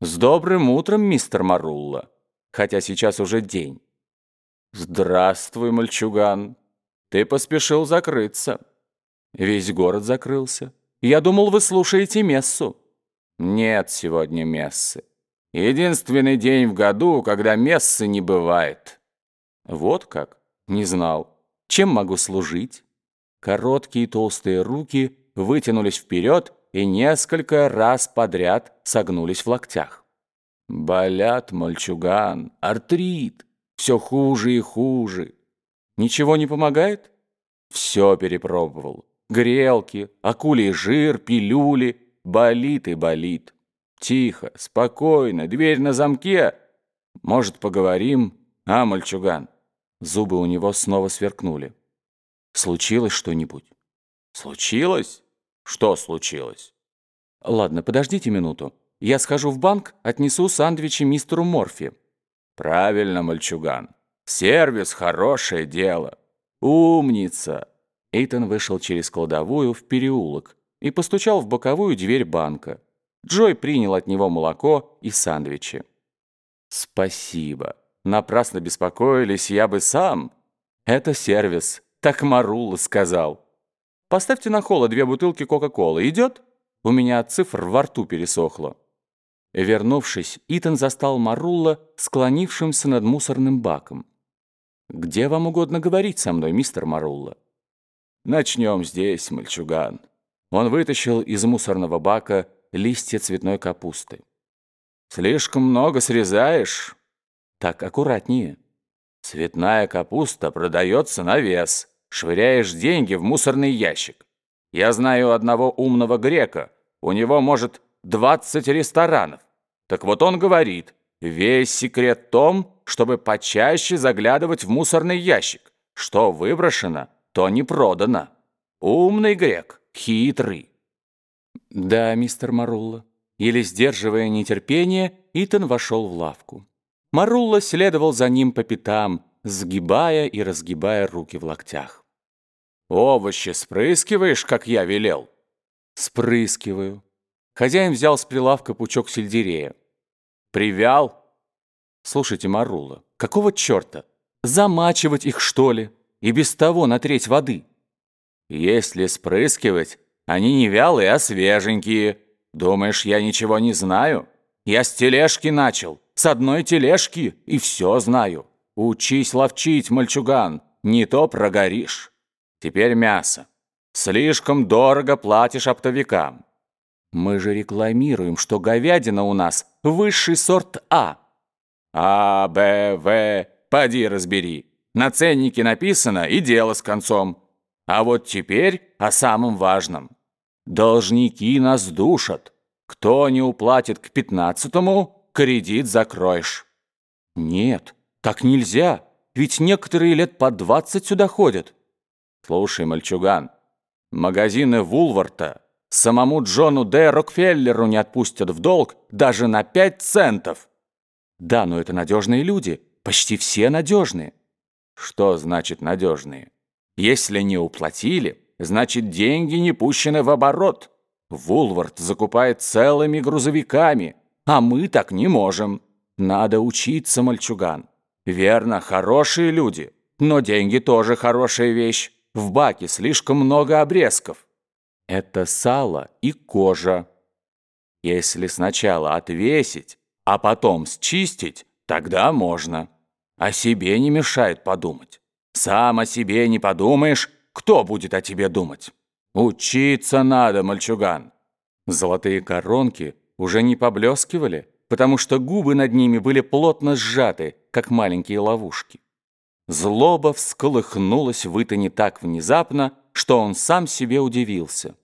«С добрым утром, мистер Марулла, хотя сейчас уже день». «Здравствуй, мальчуган. Ты поспешил закрыться». «Весь город закрылся. Я думал, вы слушаете мессу». «Нет сегодня мессы. Единственный день в году, когда мессы не бывает». «Вот как? Не знал. Чем могу служить?» Короткие толстые руки вытянулись вперед и несколько раз подряд согнулись в локтях. «Болят, мальчуган, артрит, все хуже и хуже. Ничего не помогает?» «Все перепробовал. Грелки, акулий жир, пилюли. Болит и болит. Тихо, спокойно, дверь на замке. Может, поговорим, а, мальчуган?» Зубы у него снова сверкнули. «Случилось что-нибудь?» «Случилось? Что случилось?» «Ладно, подождите минуту. Я схожу в банк, отнесу сандвичи мистеру Морфи». «Правильно, мальчуган. Сервис — хорошее дело. Умница!» Эйтон вышел через кладовую в переулок и постучал в боковую дверь банка. Джой принял от него молоко и сандвичи. «Спасибо. Напрасно беспокоились, я бы сам. Это сервис, так Марулла сказал». Поставьте на холод две бутылки Кока-Колы. Идет? У меня от цифр во рту пересохло». Вернувшись, Итан застал Марулла, склонившимся над мусорным баком. «Где вам угодно говорить со мной, мистер Марулла?» «Начнем здесь, мальчуган». Он вытащил из мусорного бака листья цветной капусты. «Слишком много срезаешь?» «Так аккуратнее». «Цветная капуста продается на вес» швыряешь деньги в мусорный ящик. Я знаю одного умного грека, у него, может, 20 ресторанов. Так вот он говорит, весь секрет в том, чтобы почаще заглядывать в мусорный ящик. Что выброшено, то не продано. Умный грек, хитрый. Да, мистер Марулла. Еле сдерживая нетерпение, Итан вошел в лавку. Марулла следовал за ним по пятам, сгибая и разгибая руки в локтях. «Овощи спрыскиваешь, как я велел?» «Спрыскиваю». Хозяин взял с прилавка пучок сельдерея. «Привял?» «Слушайте, Марула, какого черта? Замачивать их, что ли? И без того на треть воды?» «Если спрыскивать, они не вялые, а свеженькие. Думаешь, я ничего не знаю? Я с тележки начал, с одной тележки, и все знаю. Учись ловчить, мальчуган, не то прогоришь». Теперь мясо. Слишком дорого платишь оптовикам. Мы же рекламируем, что говядина у нас высший сорт А. А, Б, В, поди разбери. На ценнике написано и дело с концом. А вот теперь о самом важном. Должники нас душат. Кто не уплатит к пятнадцатому, кредит закроешь. Нет, так нельзя, ведь некоторые лет по двадцать сюда ходят. Слушай, мальчуган, магазины Вулварта самому Джону Д. Рокфеллеру не отпустят в долг даже на пять центов. Да, но это надежные люди, почти все надежные. Что значит надежные? Если не уплатили, значит деньги не пущены в оборот. Вулвард закупает целыми грузовиками, а мы так не можем. Надо учиться, мальчуган. Верно, хорошие люди, но деньги тоже хорошая вещь. В баке слишком много обрезков. Это сало и кожа. Если сначала отвесить, а потом счистить, тогда можно. О себе не мешает подумать. Сам о себе не подумаешь, кто будет о тебе думать? Учиться надо, мальчуган. Золотые коронки уже не поблескивали, потому что губы над ними были плотно сжаты, как маленькие ловушки. Злоба всколыхнулась в Итане так внезапно, что он сам себе удивился.